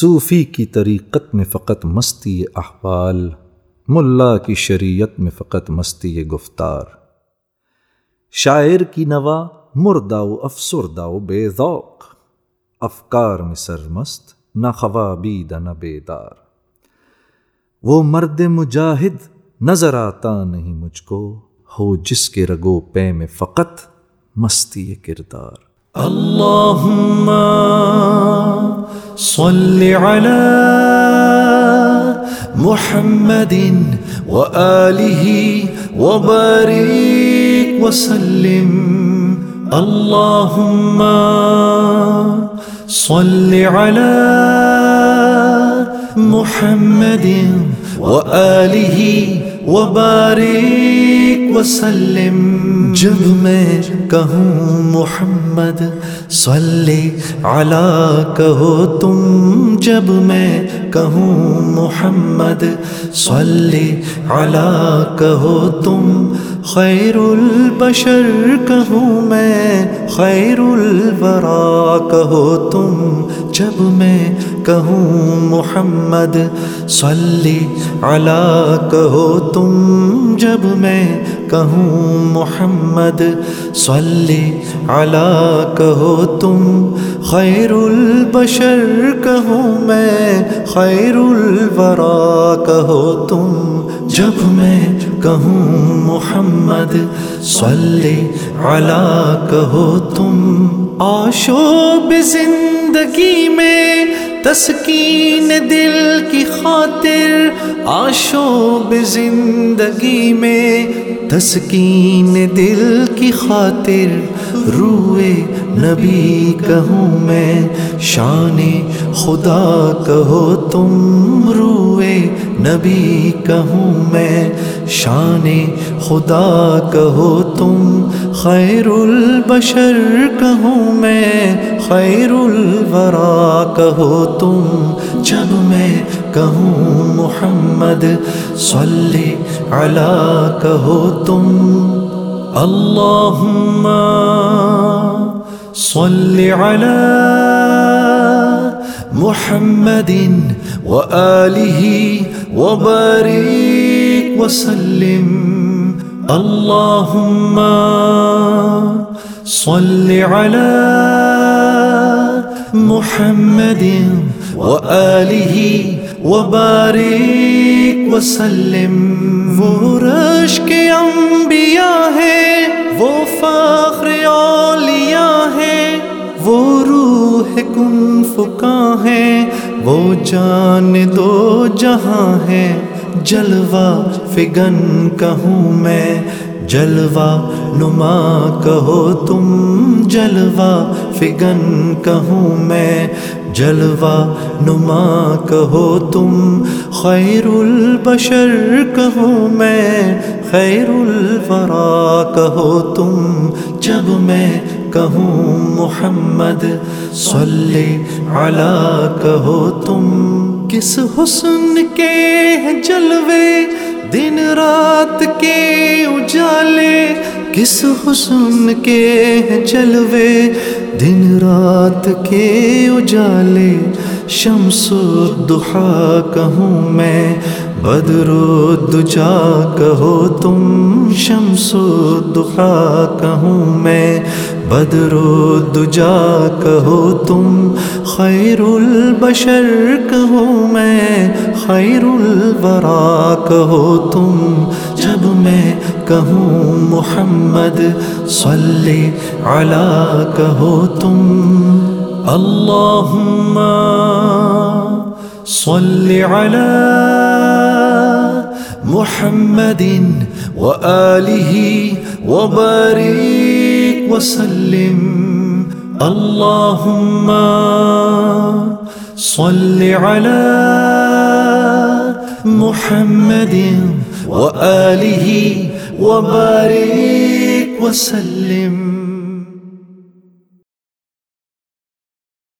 صوفی کی طریقت میں فقط مستی احوال، ملا کی شریعت میں فقط مستی گفتار۔ شاعر کی نوا، مردہ و افسردہ و بے ذوق۔ افکار میں سرمست، نہ خوابید نہ بیدار وہ مرد مجاہد، نظر آتا نہیں مجھ کو۔ ہو جس کے رگو پے میں فقط مستی کردار۔ اللهم صل على محمد وآله وبارك وسلم. اللهم صل على محمد وآله وبارک وسلم جب میں کہوں محمد، صلی علی کہو تم جب میں کہوں محمد، صلی علی کہو تم خیر البشر کہوں میں خیر الورا کہو تم جب میں کہوں محمد، صلی علی کہو تم جب میں کہوں محمد، صلی علی کہو تم خیر البشر کہوں میں خیر الورا کہو تم جب میں کہوں محمد، صلی علی کہو تم آشوب زندگی میں تسکین دل کی خاطر آشوب زندگی میں تسکین دل کی خاطر، روئے نبی کہوں میں، شان خدا کہو تم روئے نبی کہوں میں شان خدا کہو تم خیر البشر کہوں میں خیر الورا کہو تم جب میں کہوں محمد صلی علی کہو تم اللہم صلی علی محمد وآلہ وبارک وسلم. اللہم صلی علی محمد وآلہ وبارک وسلم. وہ رش کے انبیاء ہے وہ فخر اولیاء ہے وہ روح کن فکا ہے وہ جان دو جہاں ہے۔ جلوہ فگن کہوں میں۔ جلوہ نما کہو تم۔ جلوہ فگن کہوں میں۔ جلوہ نما کہو تم۔ خیر البشر کہوں میں۔ خیر الورا کہو تم۔ جب میں کہوں محمد، صلی علی کہو تم کس حسن کے جلوے، دن رات کے اجالے، کس حسن کے جلوے، دن رات کے اجالے، شمس دہا کہوں میں، بدر دجا کہو تم، شمس دہا کہوں میں بدر و دجا کہو تم خیر البشر کہوں میں خیر الورا کہو تم جب میں کہوں محمد صلی علی، کہو تم اللہم صلی علی محمد وآلہ وبارک وسلم. اللهم صل على محمد وآله وبارك وسلم.